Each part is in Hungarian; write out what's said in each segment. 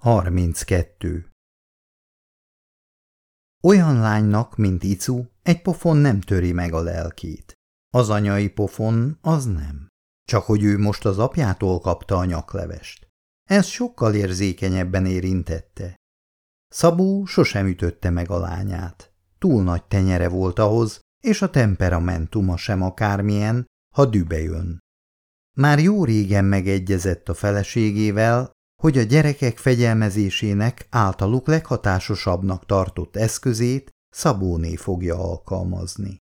32. Olyan lánynak, mint Icu, egy pofon nem töri meg a lelkét. Az anyai pofon az nem. Csak hogy ő most az apjától kapta a nyaklevest. Ez sokkal érzékenyebben érintette. Szabó sosem ütötte meg a lányát. Túl nagy tenyere volt ahhoz, és a temperamentuma sem akármilyen, ha dübe jön. Már jó régen megegyezett a feleségével, hogy a gyerekek fegyelmezésének általuk leghatásosabbnak tartott eszközét Szabóné fogja alkalmazni.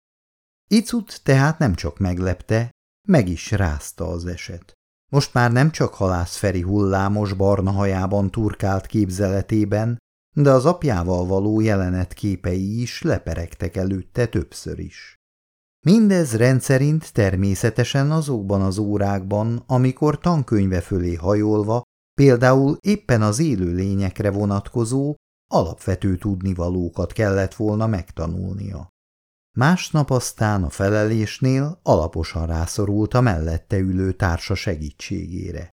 Icut tehát nem csak meglepte, meg is rázta az eset. Most már nem csak halász Feri hullámos barna hajában turkált képzeletében, de az apjával való jelenet képei is leperegtek előtte többször is. Mindez rendszerint természetesen azokban az órákban, amikor tankönyve fölé hajolva Például éppen az élő lényekre vonatkozó, alapvető tudnivalókat kellett volna megtanulnia. Másnap aztán a felelésnél alaposan rászorult a mellette ülő társa segítségére.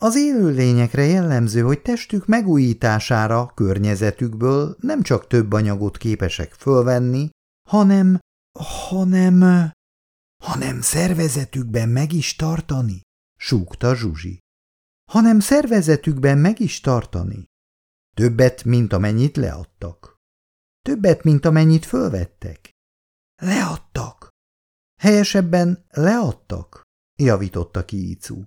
Az élő lényekre jellemző, hogy testük megújítására környezetükből nem csak több anyagot képesek fölvenni, hanem, hanem, hanem szervezetükben meg is tartani, súgta Zsuzsi hanem szervezetükben meg is tartani. Többet, mint amennyit leadtak. Többet, mint amennyit fölvettek. Leadtak. Helyesebben leadtak, javította ki Icu.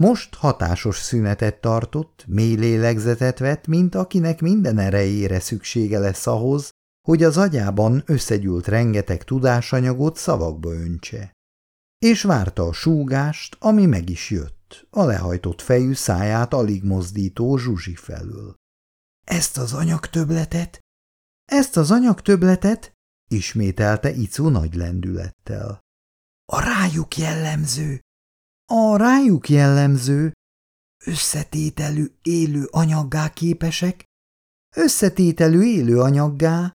Most hatásos szünetet tartott, mély lélegzetet vett, mint akinek minden erejére szüksége lesz ahhoz, hogy az agyában összegyűlt rengeteg tudásanyagot szavakba öntse. És várta a súgást, ami meg is jött a lehajtott fejű száját alig mozdító Zsuzsi felől. Ezt az anyagtöbletet? Ezt az anyagtöbletet? ismételte Icu nagy lendülettel. A rájuk jellemző. A rájuk jellemző. Összetételű élő anyaggá képesek? Összetételű élő anyaggá?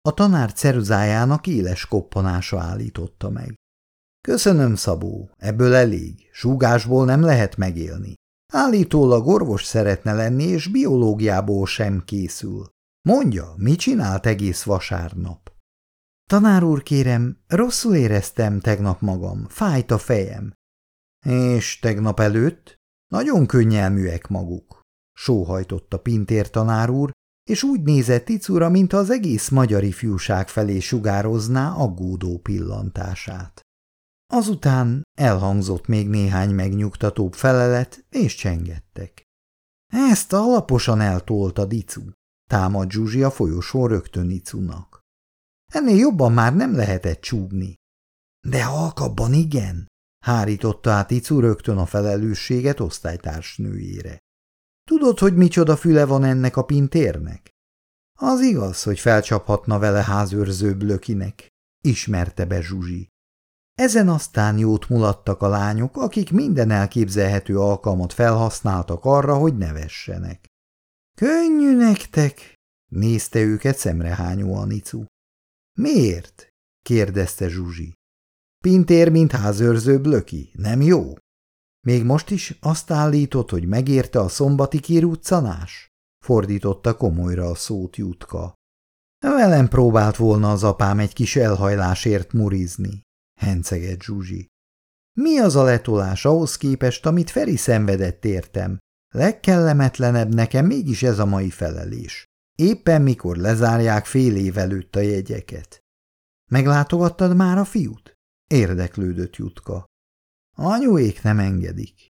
A tanár ceruzájának éles koppanása állította meg. Köszönöm, Szabó, ebből elég, súgásból nem lehet megélni. Állítólag orvos szeretne lenni, és biológiából sem készül. Mondja, mit csinált egész vasárnap? Tanár úr, kérem, rosszul éreztem tegnap magam, fájt a fejem. És tegnap előtt? Nagyon könnyelműek maguk. Sóhajtott a Pintér tanár úr, és úgy nézett Icura, mintha az egész magyar ifjúság felé sugározná aggódó pillantását. Azután elhangzott még néhány megnyugtatóbb felelet, és csengettek. Ezt alaposan eltolta Dicu, támad Zsuzsi a folyosón rögtön Icunak. Ennél jobban már nem lehetett csúgni. De halkabban igen, hárította át Icu rögtön a felelősséget osztálytársnőjére. Tudod, hogy micsoda füle van ennek a pintérnek? Az igaz, hogy felcsaphatna vele házőrző blökinek, ismerte be Zsuzsi. Ezen aztán jót mulattak a lányok, akik minden elképzelhető alkalmat felhasználtak arra, hogy nevessenek. – Könnyű nektek? – nézte őket szemrehányóan Icu. – Miért? – kérdezte Zsuzsi. – Pintér, mint házőrző blöki, nem jó? Még most is azt állított, hogy megérte a szombati kirúccanás? Fordította komolyra a szót Jutka. Velem próbált volna az apám egy kis elhajlásért murizni hencegett Zsuzsi. Mi az a letolás ahhoz képest, amit Feri szenvedett értem? Legkellemetlenebb nekem mégis ez a mai felelés. Éppen mikor lezárják fél év előtt a jegyeket. Meglátogattad már a fiút? Érdeklődött Jutka. Anyuék nem engedik.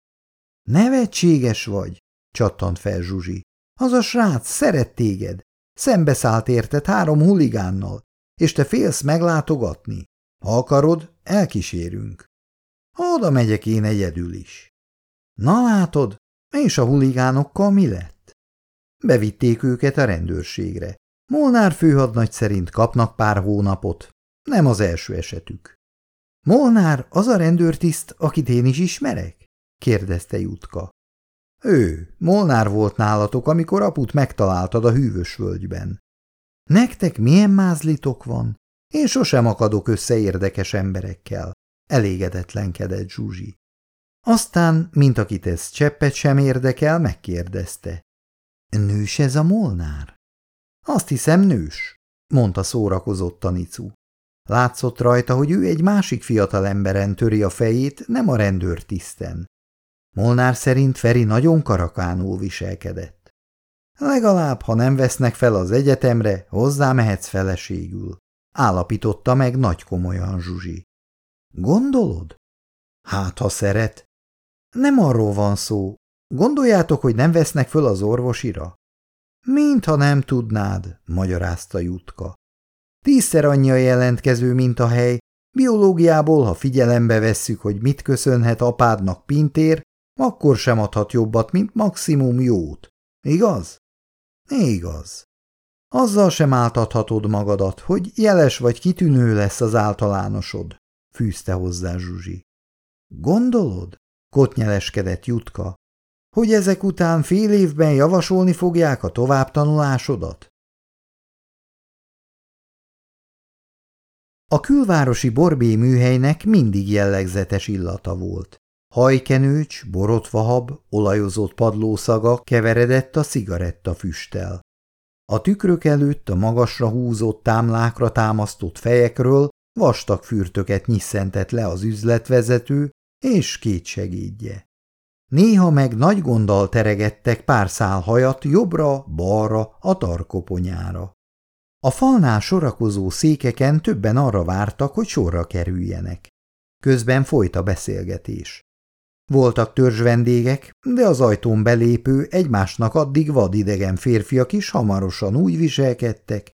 Nevetséges vagy, csattant fel Zsuzsi. Az a srác szeret téged. Szembeszállt érted három huligánnal, és te félsz meglátogatni. Ha akarod, elkísérünk. Oda megyek én egyedül is. Na látod, és a huligánokkal mi lett? Bevitték őket a rendőrségre. Molnár főhadnagy szerint kapnak pár hónapot. Nem az első esetük. Molnár az a rendőrtiszt, akit én is ismerek? kérdezte Jutka. Ő, Molnár volt nálatok, amikor aput megtaláltad a hűvös völgyben. Nektek milyen mázlitok van? Én sosem akadok össze érdekes emberekkel, elégedetlenkedett Zsuzsi. Aztán, mint akit ez cseppet sem érdekel, megkérdezte. Nős ez a molnár? Azt hiszem nős, mondta szórakozottan Icu. Látszott rajta, hogy ő egy másik fiatal emberen töri a fejét, nem a rendőrtiszten. Molnár szerint Feri nagyon karakánul viselkedett. Legalább, ha nem vesznek fel az egyetemre, hozzá mehetsz feleségül, állapította meg nagy komolyan Zsuzsi. Gondolod? Hát, ha szeret. Nem arról van szó. Gondoljátok, hogy nem vesznek föl az orvosira? Mintha nem tudnád, magyarázta Jutka. Tízszer annyi a jelentkező, mint a hely. Biológiából, ha figyelembe vesszük, hogy mit köszönhet apádnak Pintér, akkor sem adhat jobbat, mint maximum jót. Igaz? Igaz. Azzal sem áltathatod magadat, hogy jeles vagy kitűnő lesz az általánosod, fűzte hozzá Zsuzsi. Gondolod? Kotnyeleskedett Jutka. Hogy ezek után fél évben javasolni fogják a továbbtanulásodat? A külvárosi borbé műhelynek mindig jellegzetes illata volt. Hajkenőcs, borotvahab, olajozott padlószaga keveredett a cigaretta füsttel. A tükrök előtt a magasra húzott támlákra támasztott fejekről vastag fürtöket nyisszentett le az üzletvezető és két segédje. Néha meg nagy gonddal teregettek pár szál hajat jobbra-balra a tarkoponyára. A falnál sorakozó székeken többen arra vártak, hogy sorra kerüljenek. Közben folyt a beszélgetés. Voltak törzs vendégek, de az ajtón belépő egymásnak addig vadidegen férfiak is hamarosan úgy viselkedtek,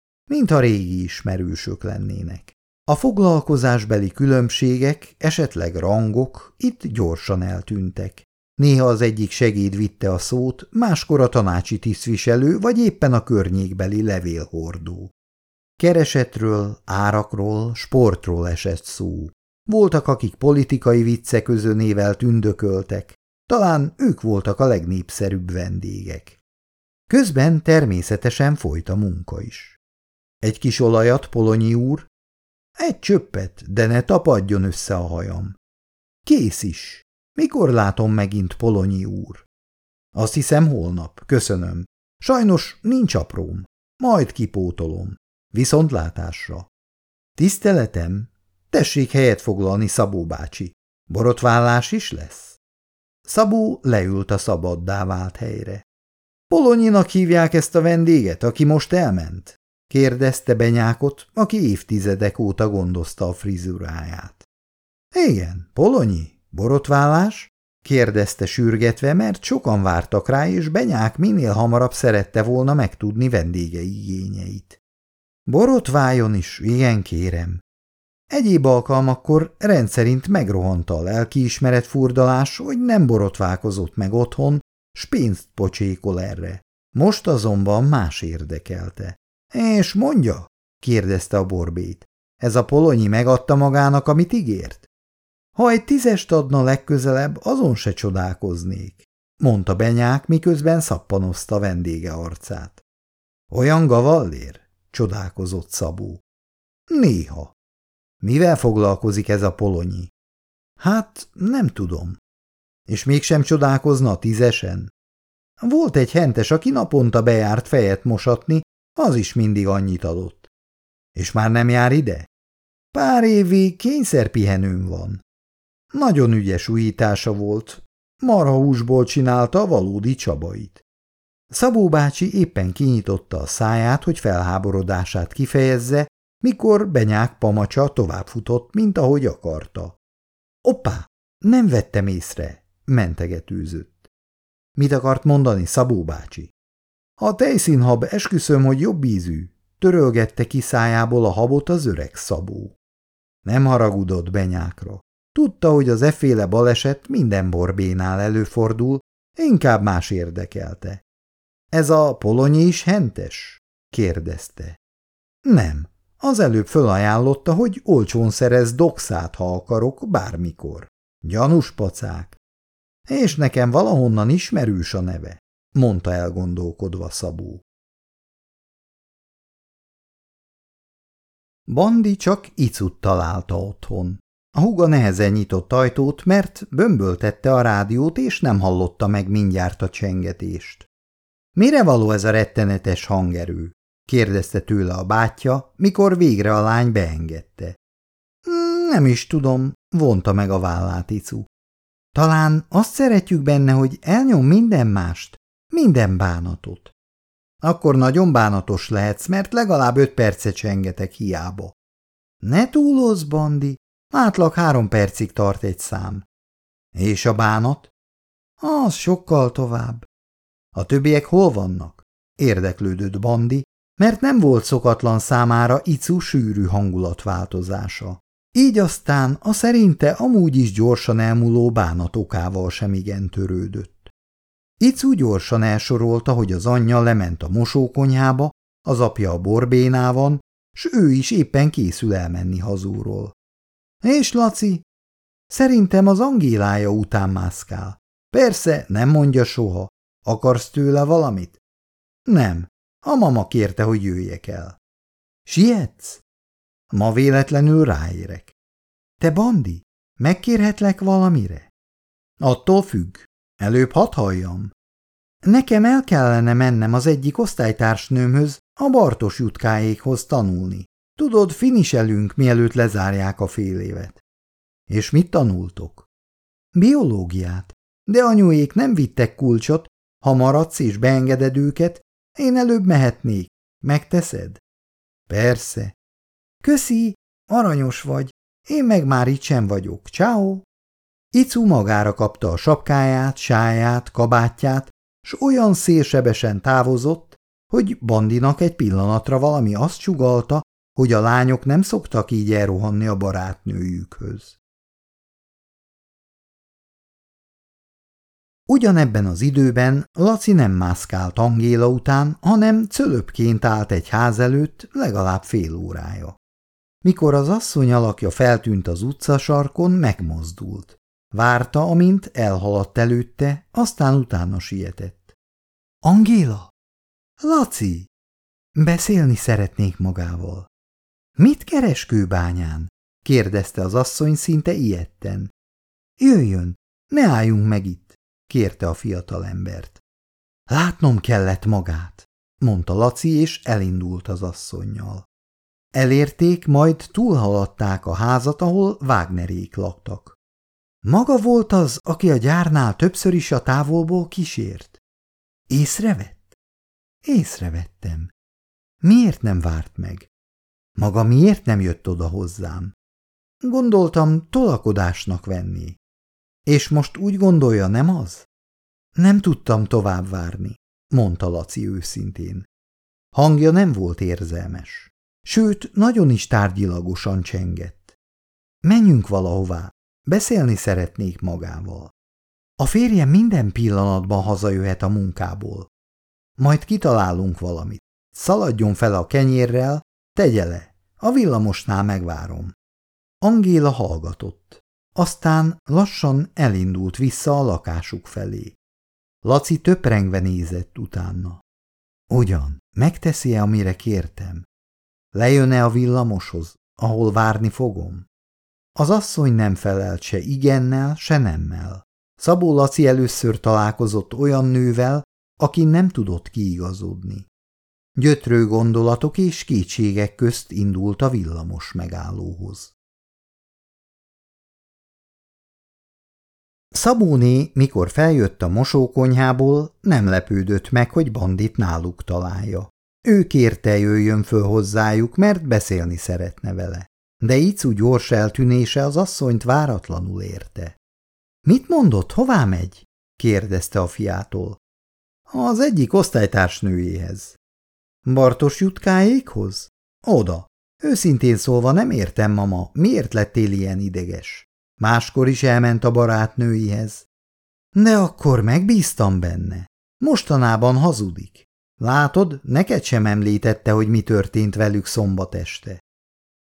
a régi ismerősök lennének. A foglalkozásbeli különbségek, esetleg rangok itt gyorsan eltűntek. Néha az egyik segéd vitte a szót, máskor a tanácsi tisztviselő, vagy éppen a környékbeli levélhordó. Keresetről, árakról, sportról esett szó. Voltak, akik politikai vicceközönével tündököltek, talán ők voltak a legnépszerűbb vendégek. Közben természetesen folyt a munka is. Egy kis olajat, Polonyi úr? Egy csöppet, de ne tapadjon össze a hajam. Kész is. Mikor látom megint Polonyi úr? Azt hiszem holnap, köszönöm. Sajnos nincs apróm. Majd kipótolom. Viszontlátásra. Tiszteletem, tessék helyet foglalni, Szabó bácsi. Borotvállás is lesz? Szabó leült a szabaddá vált helyre. Polonyinak hívják ezt a vendéget, aki most elment? kérdezte Benyákot, aki évtizedek óta gondozta a frizuráját. Igen, Polonyi, Borotvállás? kérdezte sürgetve, mert sokan vártak rá, és Benyák minél hamarabb szerette volna megtudni vendége igényeit. Borotváljon is, igen kérem. Egyéb alkalmakkor rendszerint megrohanta a lelkiismeret furdalás, hogy nem borotválkozott meg otthon, s pénzt pocsékol erre. Most azonban más érdekelte. És mondja? kérdezte a borbét. Ez a polonyi megadta magának, amit ígért? Ha egy tízest adna legközelebb, azon se csodálkoznék, mondta Benyák, miközben szappanozta vendége arcát. Olyan gavallér? csodálkozott Szabó. Néha. Mivel foglalkozik ez a polonyi? Hát, nem tudom. És mégsem csodálkozna a tízesen? Volt egy hentes, aki naponta bejárt fejet mosatni, az is mindig annyit adott. És már nem jár ide? Pár évig kényszerpihenőm van. Nagyon ügyes újítása volt. Marha húsból csinálta a valódi csabait. Szabó bácsi éppen kinyitotta a száját, hogy felháborodását kifejezze, mikor Benyák pamacsa továbbfutott, mint ahogy akarta. Oppá, nem vettem észre, mentegetőzött. Mit akart mondani Szabó bácsi? A tejszínhab esküszöm, hogy jobb ízű, törölgette ki szájából a habot az öreg Szabó. Nem haragudott Benyákra. Tudta, hogy az efféle baleset minden borbénál előfordul, inkább más érdekelte. Ez a polonyi is hentes? kérdezte. Nem, az előbb fölajánlotta, hogy olcsón szerez doxát, ha akarok, bármikor. Gyanús pacák. És nekem valahonnan ismerős a neve, mondta elgondolkodva Szabó. Bandi csak icut találta otthon. A húga nehezen nyitott ajtót, mert bömböltette a rádiót, és nem hallotta meg mindjárt a csengetést. Mire való ez a rettenetes hangerő? Kérdezte tőle a bátyja, mikor végre a lány beengedte. Hmm, nem is tudom, vonta meg a vállát Icu. Talán azt szeretjük benne, hogy elnyom minden mást, minden bánatot. Akkor nagyon bánatos lehetsz, mert legalább öt percet csengetek hiába. Ne túlozz, Bandi, átlag három percig tart egy szám. És a bánat? Az sokkal tovább. A többiek hol vannak? Érdeklődött Bandi, mert nem volt szokatlan számára Icu sűrű hangulatváltozása. Így aztán a szerinte amúgy is gyorsan elmúló bánatokával sem igen törődött. Icu gyorsan elsorolta, hogy az anyja lement a mosókonyhába, az apja a borbénában, s ő is éppen készül elmenni hazúról. És Laci? Szerintem az Angélája után mászkál. Persze, nem mondja soha. Akarsz tőle valamit? Nem. A mama kérte, hogy jöjjek el. Sietsz? Ma véletlenül ráérek. Te, Bandi, megkérhetlek valamire? Attól függ. Előbb hadd halljam. Nekem el kellene mennem az egyik osztálytársnőmhöz, a Bartos jutkáékhoz tanulni. Tudod, finiselünk, mielőtt lezárják a fél évet. És mit tanultok? Biológiát. De anyuék nem vittek kulcsot, ha maradsz és beengeded őket, én előbb mehetnék. Megteszed? Persze. Köszi, aranyos vagy. Én meg már itt sem vagyok. Ciao. Icu magára kapta a sapkáját, sáját, kabátját, s olyan szélsebesen távozott, hogy Bandinak egy pillanatra valami azt csugalta, hogy a lányok nem szoktak így elrohanni a barátnőjükhöz. Ugyanebben az időben Laci nem mászkált Angéla után, hanem cölöpként állt egy ház előtt legalább fél órája. Mikor az asszony alakja feltűnt az utcasarkon, megmozdult. Várta, amint elhaladt előtte, aztán utána sietett. – Angéla! – Laci! Beszélni szeretnék magával. – Mit keres kőbányán? – kérdezte az asszony szinte ilyetten. – Jöjjön, ne álljunk meg itt! Kérte a fiatalembert. Látnom kellett magát, mondta Laci, és elindult az asszonnyal. Elérték, majd túlhaladták a házat, ahol Wagnerék laktak. Maga volt az, aki a gyárnál többször is a távolból kísért? Észrevett? Észrevettem. Miért nem várt meg? Maga miért nem jött oda hozzám? Gondoltam, tolakodásnak venni. És most úgy gondolja, nem az? Nem tudtam tovább várni, mondta Laci őszintén. Hangja nem volt érzelmes, sőt, nagyon is tárgyilagosan csengett. Menjünk valahová, beszélni szeretnék magával. A férjem minden pillanatban hazajöhet a munkából. Majd kitalálunk valamit. Szaladjon fel a kenyérrel, tegye le, a villamosnál megvárom. Angéla hallgatott. Aztán lassan elindult vissza a lakásuk felé. Laci töprengve nézett utána. Ugyan, megteszi-e, amire kértem? Lejön-e a villamoshoz, ahol várni fogom? Az asszony nem felelt se igennel, se nemmel. Szabó Laci először találkozott olyan nővel, aki nem tudott kiigazodni. Gyötrő gondolatok és kétségek közt indult a villamos megállóhoz. Szabóné, mikor feljött a mosókonyhából, nem lepődött meg, hogy bandit náluk találja. Ő kérte, jöjjön föl hozzájuk, mert beszélni szeretne vele. De Icu gyors eltűnése az asszonyt váratlanul érte. – Mit mondott, hová megy? – kérdezte a fiától. – Az egyik osztálytársnőjéhez. – Bartos jutkáékhoz? – Oda. Őszintén szólva nem értem, mama, miért lettél ilyen ideges? Máskor is elment a barátnőihez. De akkor megbíztam benne. Mostanában hazudik. Látod, neked sem említette, hogy mi történt velük szombat este.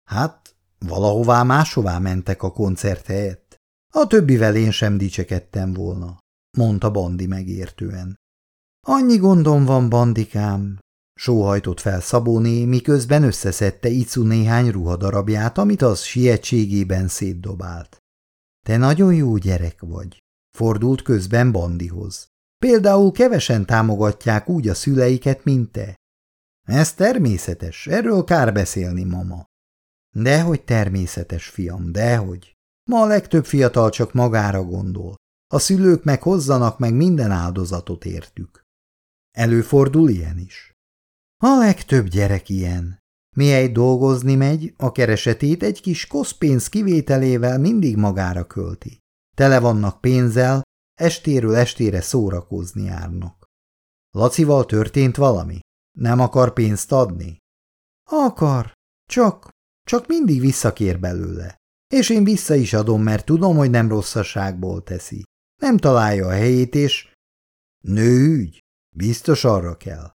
Hát, valahová máshová mentek a koncert helyett. A többivel én sem dicsekedtem volna, mondta Bandi megértően. Annyi gondom van, bandikám, sóhajtott fel Szabóné, miközben összeszedte Icu néhány ruhadarabját, amit az sietségében szétdobált. Te nagyon jó gyerek vagy, fordult közben Bandihoz. Például kevesen támogatják úgy a szüleiket, mint te. Ez természetes, erről kár beszélni, mama. Dehogy természetes, fiam, dehogy. Ma a legtöbb fiatal csak magára gondol. A szülők meg hozzanak meg minden áldozatot értük. Előfordul ilyen is. A legtöbb gyerek ilyen. Egy dolgozni megy, a keresetét egy kis koszpénz kivételével mindig magára költi. Tele vannak pénzzel, estéről estére szórakozni járnak. Lacival történt valami? Nem akar pénzt adni? Akar, csak, csak mindig visszakér belőle. És én vissza is adom, mert tudom, hogy nem rosszaságból teszi. Nem találja a helyét, és... Nőügy? Biztos arra kell.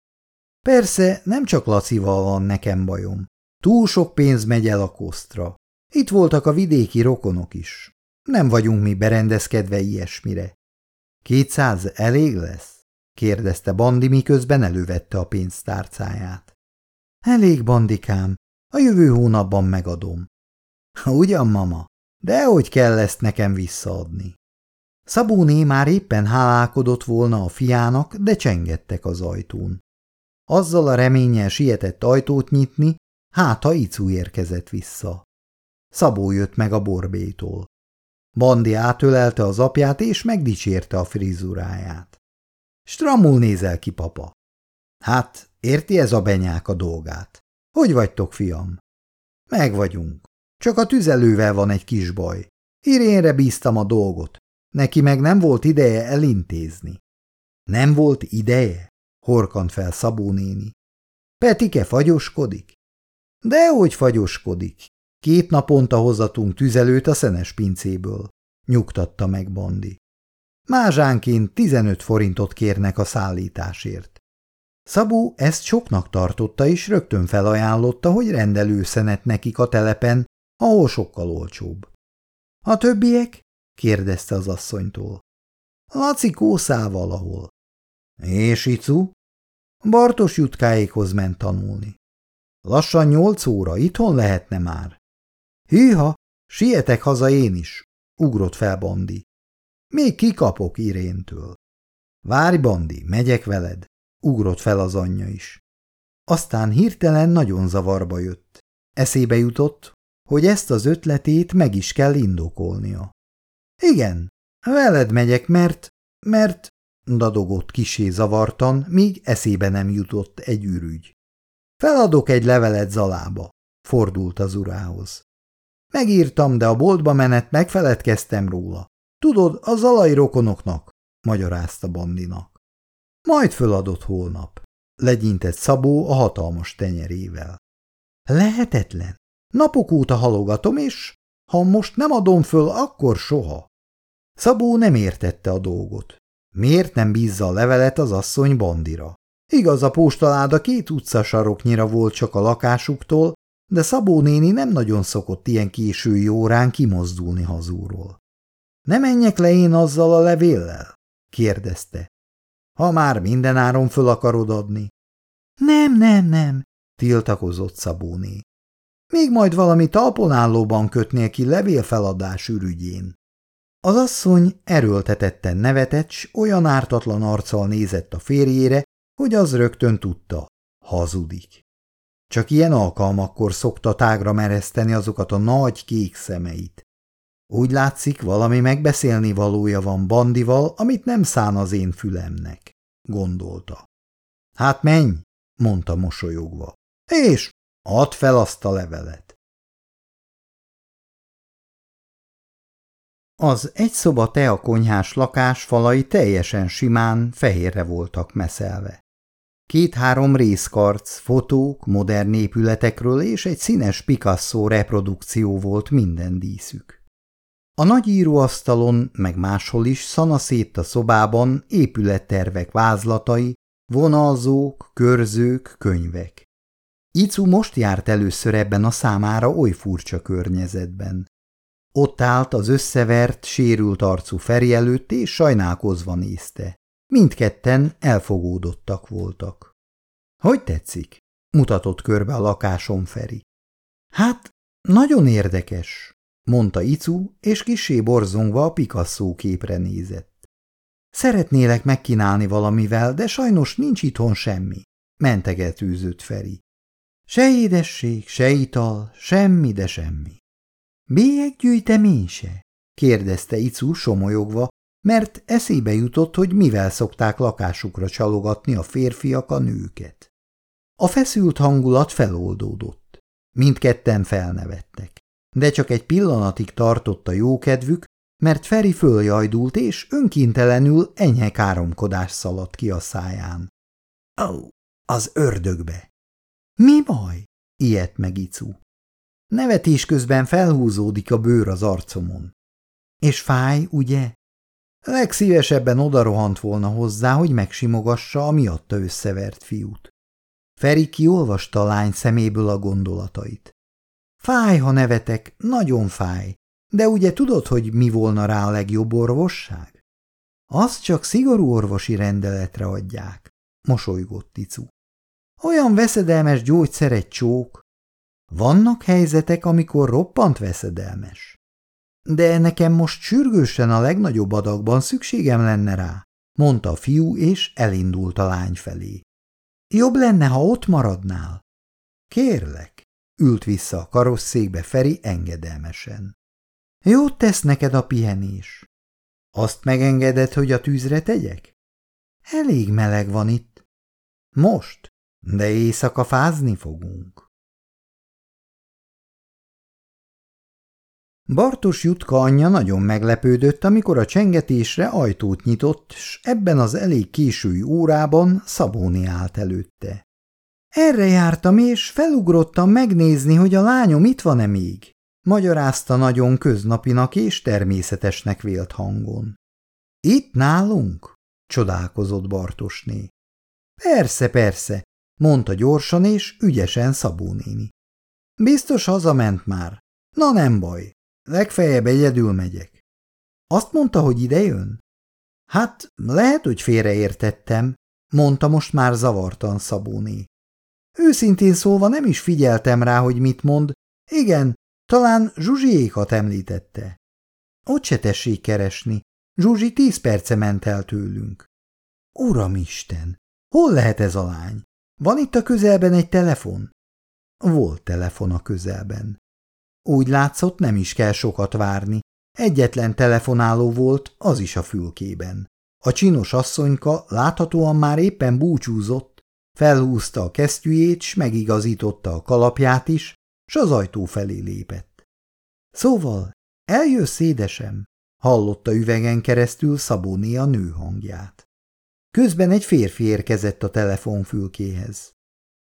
Persze, nem csak Lacival van nekem bajom. Túl sok pénz megy el a kosztra. Itt voltak a vidéki rokonok is. Nem vagyunk mi berendezkedve ilyesmire. Kétszáz elég lesz? kérdezte Bandi, miközben elővette a pénztárcáját. Elég, Bandikám, a jövő hónapban megadom. Ugyan, mama, de hogy kell ezt nekem visszaadni? Szabóné már éppen hálálkodott volna a fiának, de csengettek az ajtón. Azzal a reménnyel sietett ajtót nyitni, hát ha Icu érkezett vissza. Szabó jött meg a borbétól. Bandi átölelte az apját, és megdicsérte a frizuráját. Stramul nézel ki, papa. Hát, érti ez a benyák a dolgát. Hogy vagytok, fiam? Meg vagyunk. Csak a tüzelővel van egy kis baj. Irénre bíztam a dolgot. Neki meg nem volt ideje elintézni. Nem volt ideje? Horkant fel Szabó néni. Petike fagyoskodik? Dehogy fagyoskodik. Két naponta hozatunk tüzelőt a szenes pincéből, nyugtatta meg Bandi. Mázsánként 15 forintot kérnek a szállításért. Szabó ezt soknak tartotta, és rögtön felajánlotta, hogy rendelő szenet nekik a telepen, ahol sokkal olcsóbb. A többiek? kérdezte az asszonytól. Laci kószál valahol. És Icu? Bartos jutkáékhoz ment tanulni. Lassan nyolc óra, itthon lehetne már. Hűha, sietek haza én is, ugrott fel Bandi. Még kikapok Iréntől. Várj, Bandi, megyek veled, ugrott fel az anyja is. Aztán hirtelen nagyon zavarba jött. Eszébe jutott, hogy ezt az ötletét meg is kell indokolnia. Igen, veled megyek, mert, mert, dadogott kisé zavartan, míg eszébe nem jutott egy ürügy. Feladok egy levelet Zalába, fordult az urához. Megírtam, de a boltba menet megfeledkeztem róla. Tudod, a zalai rokonoknak, magyarázta Bandinak. Majd föladott holnap, legyintett Szabó a hatalmas tenyerével. Lehetetlen. Napok óta halogatom, és ha most nem adom föl, akkor soha. Szabó nem értette a dolgot. Miért nem bízza a levelet az asszony bandira? Igaz, a postaláda két utcasaroknyira volt csak a lakásuktól, de Szabó néni nem nagyon szokott ilyen késői órán kimozdulni hazúról. – Ne menjek le én azzal a levéllel? – kérdezte. – Ha már mindenáron föl akarod adni. – Nem, nem, nem – tiltakozott Szabóné. – Még majd valami talponállóban kötnél ki levélfeladás ürügyén. Az asszony erőltetetten nevetett, s olyan ártatlan arccal nézett a férjére, hogy az rögtön tudta, hazudik. Csak ilyen alkalmakkor szokta tágra mereszteni azokat a nagy kék szemeit. Úgy látszik, valami megbeszélni valója van Bandival, amit nem szán az én fülemnek, gondolta. Hát menj, mondta mosolyogva, és add fel azt a levelet. Az egy szoba teakonyhás lakás falai teljesen simán, fehérre voltak meszelve. Két-három részkarc, fotók, modern épületekről és egy színes Picasso reprodukció volt minden díszük. A nagy íróasztalon, meg máshol is szanaszét a szobában épülettervek vázlatai, vonalzók, körzők, könyvek. Icu most járt először ebben a számára oly furcsa környezetben. Ott állt az összevert, sérült arcú Feri előtt, és sajnálkozva nézte. Mindketten elfogódottak voltak. – Hogy tetszik? – mutatott körbe a lakásom Feri. – Hát, nagyon érdekes – mondta Icu, és kisé borzongva a Picasso képre nézett. Szeretnélek megkínálni valamivel, de sajnos nincs itthon semmi, mentegetőzött Feri. Se édesség, se ital, semmi, de semmi. Bélyeggyűjtemény kérdezte Icu somolyogva, mert eszébe jutott, hogy mivel szokták lakásukra csalogatni a férfiak a nőket. A feszült hangulat feloldódott. Mindketten felnevettek. De csak egy pillanatig tartott a jókedvük, mert Feri följajdult, és önkintelenül enyhe káromkodás szaladt ki a száján. Ó, oh, az ördögbe! Mi baj? ilyet meg Icu. Nevetés közben felhúzódik a bőr az arcomon. És fáj, ugye? Legszívesebben odarohant volna hozzá, hogy megsimogassa a miatta összevert fiút. Feri kiolvasta a lány szeméből a gondolatait. Fáj, ha nevetek, nagyon fáj, de ugye tudod, hogy mi volna rá a legjobb orvosság? Azt csak szigorú orvosi rendeletre adják, mosolygott Ticu. Olyan veszedelmes gyógyszer egy csók. Vannak helyzetek, amikor roppant veszedelmes. De nekem most sürgősen a legnagyobb adagban szükségem lenne rá, mondta a fiú, és elindult a lány felé. Jobb lenne, ha ott maradnál. Kérlek, ült vissza a karosszékbe Feri engedelmesen. Jót tesz neked a pihenés. Azt megengeded, hogy a tűzre tegyek? Elég meleg van itt. Most, de éjszaka fázni fogunk. Bartos Jutka anyja nagyon meglepődött, amikor a csengetésre ajtót nyitott, s ebben az elég késői órában Szabóni állt előtte. Erre jártam, és felugrottam megnézni, hogy a lányom itt van-e még, magyarázta nagyon köznapinak és természetesnek vélt hangon. Itt nálunk? csodálkozott Bartosné. Persze, persze, mondta gyorsan és ügyesen Szabó néni. Biztos hazament már. Na nem baj, Legfeljebb egyedül megyek. Azt mondta, hogy ide jön? Hát, lehet, hogy félreértettem, mondta most már zavartan Szabóné. Őszintén szólva nem is figyeltem rá, hogy mit mond. Igen, talán Zsuzsiékat említette. Ott se tessék keresni. Zsuzsi tíz perce ment el tőlünk. Uramisten, hol lehet ez a lány? Van itt a közelben egy telefon? Volt telefon a közelben. Úgy látszott, nem is kell sokat várni. Egyetlen telefonáló volt, az is a fülkében. A csinos asszonyka láthatóan már éppen búcsúzott, felhúzta a kesztyűjét, s megigazította a kalapját is, s az ajtó felé lépett. Szóval, eljössz, édesem? hallotta üvegen keresztül Szabóné a nő hangját. Közben egy férfi érkezett a telefonfülkéhez.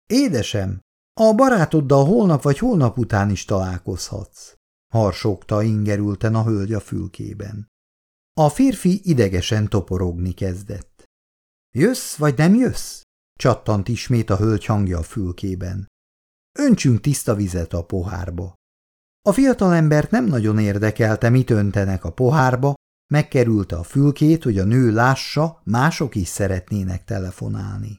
Édesem, a barátoddal holnap vagy holnap után is találkozhatsz, harsogta ingerülten a hölgy a fülkében. A férfi idegesen toporogni kezdett. Jössz vagy nem jössz? csattant ismét a hölgy hangja a fülkében. Öntsünk tiszta vizet a pohárba. A fiatalembert nem nagyon érdekelte, mit öntenek a pohárba, megkerülte a fülkét, hogy a nő lássa, mások is szeretnének telefonálni.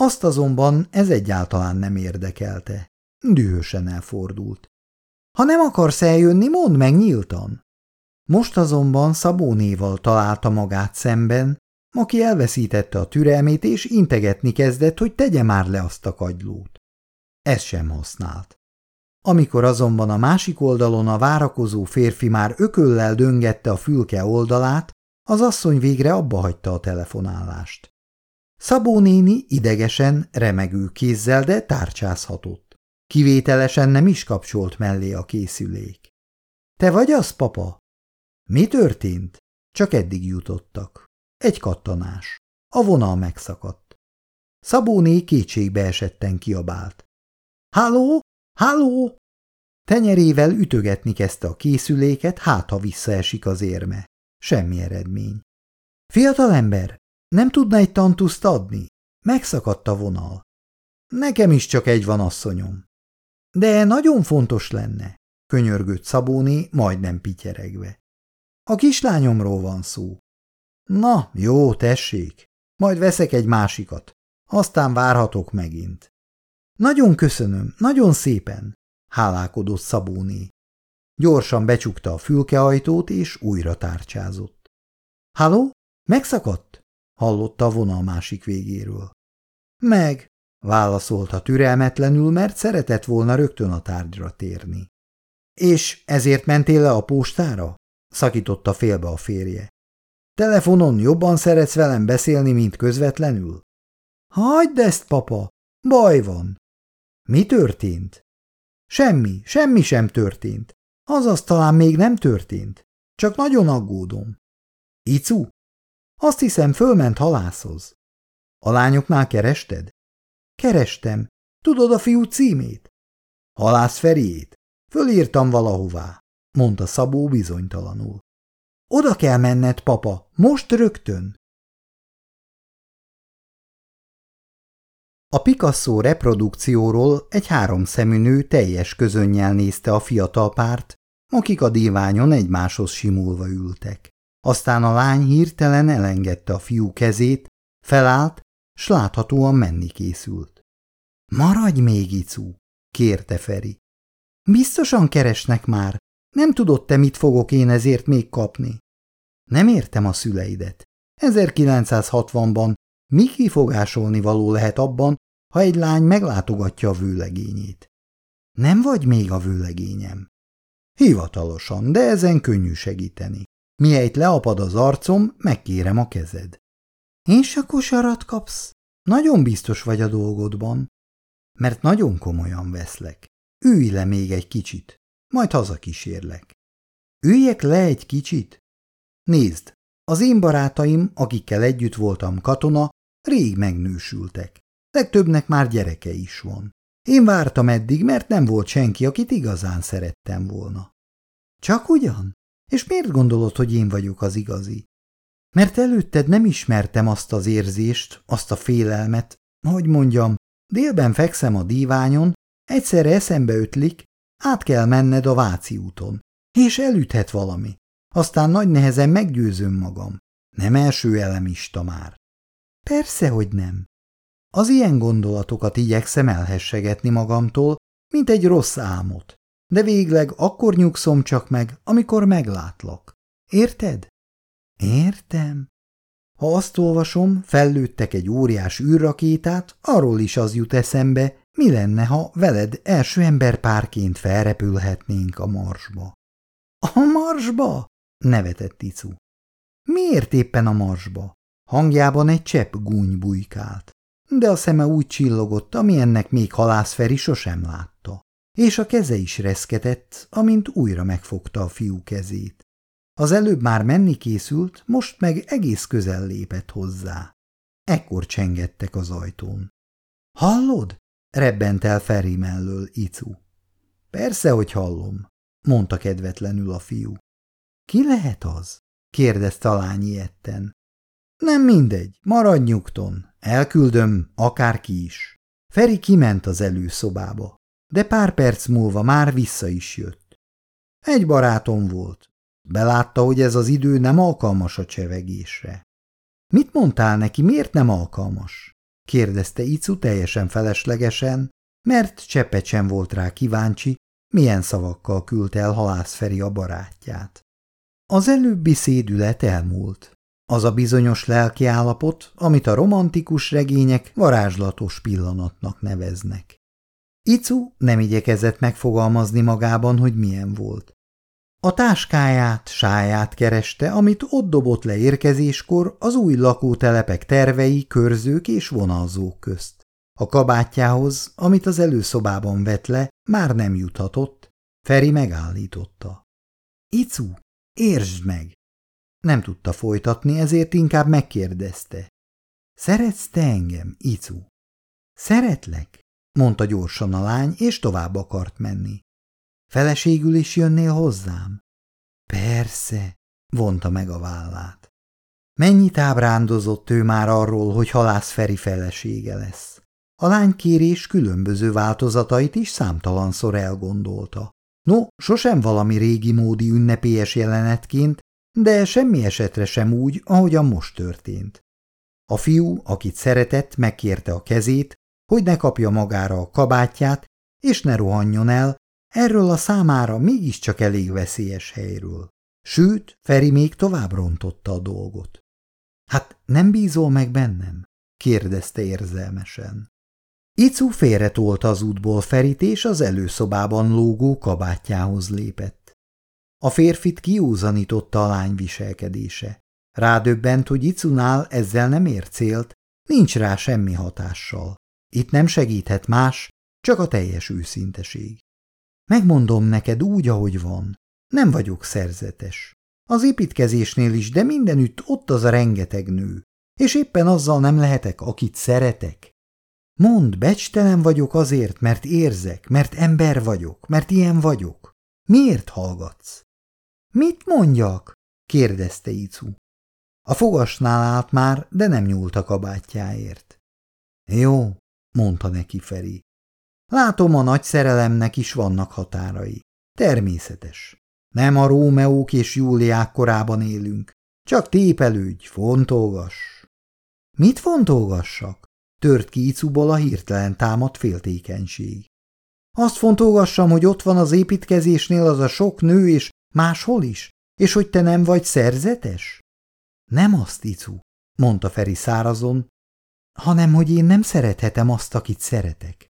Azt azonban ez egyáltalán nem érdekelte. Dühösen elfordult. Ha nem akarsz eljönni, mondd meg nyíltan. Most azonban Szabónéval találta magát szemben, aki elveszítette a türelmét, és integetni kezdett, hogy tegye már le azt a kagylót. Ez sem használt. Amikor azonban a másik oldalon a várakozó férfi már ököllel döngette a fülke oldalát, az asszony végre abba hagyta a telefonálást. Szabó néni idegesen, remegő kézzel, de tárcsázhatott. Kivételesen nem is kapcsolt mellé a készülék. – Te vagy az, papa? – Mi történt? Csak eddig jutottak. Egy kattanás. A vonal megszakadt. Szabóné kétségbe esetten kiabált. – Háló? Háló? Tenyerével ütögetni kezdte a készüléket, hát ha visszaesik az érme. Semmi eredmény. – Fiatalember, nem tudna egy tantuszt adni? Megszakadt a vonal. Nekem is csak egy van, asszonyom. De nagyon fontos lenne, könyörgött Szabóni, majdnem pityeregve. A kislányomról van szó. Na, jó, tessék, majd veszek egy másikat, aztán várhatok megint. Nagyon köszönöm, nagyon szépen, hálálkodott Szabóni. Gyorsan becsukta a fülkeajtót, és újra tárcsázott. Halló? Megszakadt? Hallotta a vonal másik végéről. Meg, válaszolta türelmetlenül, mert szeretett volna rögtön a tárgyra térni. És ezért mentél le a postára? szakította félbe a férje. Telefonon jobban szeretsz velem beszélni, mint közvetlenül? Hagyd ezt, papa, baj van. Mi történt? Semmi, semmi sem történt. Azaz talán még nem történt. Csak nagyon aggódom. Icu? Azt hiszem, fölment halászhoz. A lányoknál kerested? Kerestem. Tudod a fiú címét? Halász Feriét. Fölírtam valahová, mondta Szabó bizonytalanul. Oda kell menned, papa, most rögtön. A Picasso reprodukcióról egy háromszemű nő teljes közönnyel nézte a fiatal párt, akik a díványon egymáshoz simulva ültek. Aztán a lány hirtelen elengedte a fiú kezét, felállt, s láthatóan menni készült. – Maradj még, Icu! – kérte Feri. – Biztosan keresnek már. Nem tudod te, mit fogok én ezért még kapni. Nem értem a szüleidet. 1960-ban mi kifogásolni való lehet abban, ha egy lány meglátogatja a vőlegényét? Nem vagy még a vőlegényem. Hivatalosan, de ezen könnyű segíteni. Mihelyt leapad az arcom, megkérem a kezed. És a kosarat kapsz? Nagyon biztos vagy a dolgodban. Mert nagyon komolyan veszlek. Ülj le még egy kicsit, majd hazakísérlek. Üljek le egy kicsit? Nézd, az én barátaim, akikkel együtt voltam katona, rég megnősültek. Legtöbbnek már gyereke is van. Én vártam eddig, mert nem volt senki, akit igazán szerettem volna. Csak ugyan? És miért gondolod, hogy én vagyok az igazi? Mert előtted nem ismertem azt az érzést, azt a félelmet, hogy mondjam, délben fekszem a díványon, egyszerre eszembe ötlik, át kell menned a Váci úton, és elüthet valami. Aztán nagy nehezen meggyőzöm magam. Nem első elemista már. Persze, hogy nem. Az ilyen gondolatokat igyekszem elhessegetni magamtól, mint egy rossz álmot, de végleg akkor nyugszom csak meg, amikor meglátlak. Érted? Értem. Ha azt olvasom, fellőttek egy óriás űrrakétát, arról is az jut eszembe, mi lenne, ha veled első emberpárként felrepülhetnénk a marsba. A marsba? nevetett Ticu. Miért éppen a marsba? Hangjában egy csepp gúny bujkált, de a szeme úgy csillogott, ami ennek még halászferi sosem látta, és a keze is reszketett, amint újra megfogta a fiú kezét. Az előbb már menni készült, most meg egész közel lépett hozzá. Ekkor csengettek az ajtón. – Hallod? – rebbent el Feri mellől Icu. – Persze, hogy hallom – mondta kedvetlenül a fiú. – Ki lehet az? – kérdezte a lány ilyetten. – Nem mindegy, maradj nyugton, elküldöm, akárki is. Feri kiment az előszobába, de pár perc múlva már vissza is jött. Egy barátom volt, Belátta, hogy ez az idő nem alkalmas a csevegésre. Mit mondtál neki, miért nem alkalmas? kérdezte Icu teljesen feleslegesen, mert cseppet sem volt rá kíváncsi, milyen szavakkal küldte el Halász a barátját. Az előbbi szédület elmúlt. Az a bizonyos lelkiállapot, amit a romantikus regények varázslatos pillanatnak neveznek. Icu nem igyekezett megfogalmazni magában, hogy milyen volt. A táskáját, sáját kereste, amit ott dobott le érkezéskor az új lakótelepek tervei, körzők és vonalzók közt. A kabátjához, amit az előszobában vett le, már nem juthatott. Feri megállította. Icu, értsd meg! Nem tudta folytatni, ezért inkább megkérdezte. Szeretsz te engem, Icu? Szeretlek, mondta gyorsan a lány, és tovább akart menni. Feleségül is jönnél hozzám? Persze, vonta meg a vállát. Mennyit ábrándozott ő már arról, hogy halász Feri felesége lesz. A lánykérés különböző változatait is számtalanszor elgondolta. No, sosem valami régi módi ünnepélyes jelenetként, de semmi esetre sem úgy, ahogyan most történt. A fiú, akit szeretett, megkérte a kezét, hogy ne kapja magára a kabátját, és ne rohanjon el, Erről a számára mégiscsak elég veszélyes helyről. Sőt, Feri még tovább rontotta a dolgot. Hát nem bízol meg bennem? kérdezte érzelmesen. Icu félretolta az útból Ferit, és az előszobában lógó kabátjához lépett. A férfit kiúzanította a lány viselkedése. Rádöbbent, hogy Icunál ezzel nem ér célt, nincs rá semmi hatással. Itt nem segíthet más, csak a teljes őszinteség. Megmondom neked úgy, ahogy van. Nem vagyok szerzetes. Az építkezésnél is, de mindenütt ott az a rengeteg nő. És éppen azzal nem lehetek, akit szeretek. Mond, becstelen vagyok azért, mert érzek, mert ember vagyok, mert ilyen vagyok. Miért hallgatsz? Mit mondjak? kérdezte Icu. A fogasnál állt már, de nem nyúlt a kabátjáért. Jó, mondta neki Feri. Látom, a nagy szerelemnek is vannak határai. Természetes. Nem a Rómeók és Júliák korában élünk. Csak tépelődj, fontolgass. Mit fontolgassak? Tört ki Icuból a hirtelen támadt féltékenység. Azt fontolgassam, hogy ott van az építkezésnél az a sok nő, és máshol is, és hogy te nem vagy szerzetes? Nem azt, Icu, mondta Feri szárazon, hanem hogy én nem szerethetem azt, akit szeretek.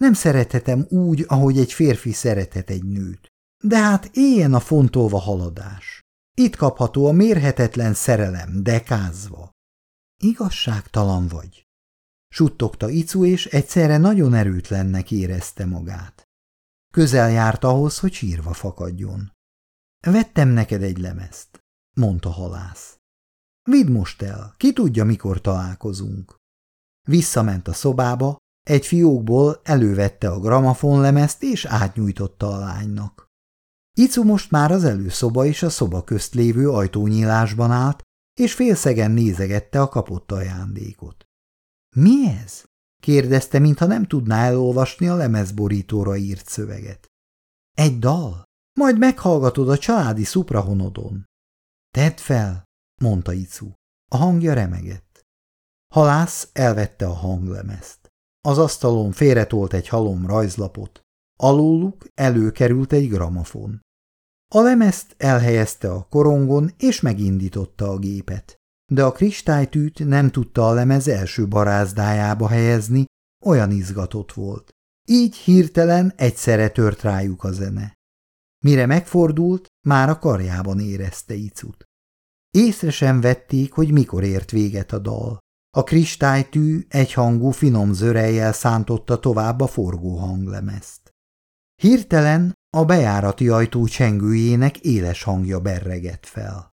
Nem szerethetem úgy, ahogy egy férfi szerethet egy nőt. De hát éljen a fontolva haladás. Itt kapható a mérhetetlen szerelem, dekázva. Igazságtalan vagy. Suttogta Icu, és egyszerre nagyon erőtlennek érezte magát. Közel járt ahhoz, hogy sírva fakadjon. Vettem neked egy lemezt, mondta halász. Vidd most el, ki tudja, mikor találkozunk. Visszament a szobába, egy fiókból elővette a gramafonlemezt és átnyújtotta a lánynak. Icu most már az előszoba és a szoba közt lévő ajtónyílásban állt, és félszegen nézegette a kapott ajándékot. – Mi ez? – kérdezte, mintha nem tudná elolvasni a lemezborítóra írt szöveget. – Egy dal? Majd meghallgatod a családi szuprahonodon. – Tedd fel! – mondta Icu. A hangja remegett. Halász elvette a hanglemezt. Az asztalon félretolt egy halom rajzlapot. Aluluk előkerült egy gramofon. A lemezt elhelyezte a korongon, és megindította a gépet. De a kristálytűt nem tudta a lemez első barázdájába helyezni, olyan izgatott volt. Így hirtelen egyszerre tört rájuk a zene. Mire megfordult, már a karjában érezte Icut. Észre sem vették, hogy mikor ért véget a dal. A kristálytű egyhangú finom zörejjel szántotta tovább a forgó hanglemezt. Hirtelen a bejárati ajtó csengőjének éles hangja berregett fel.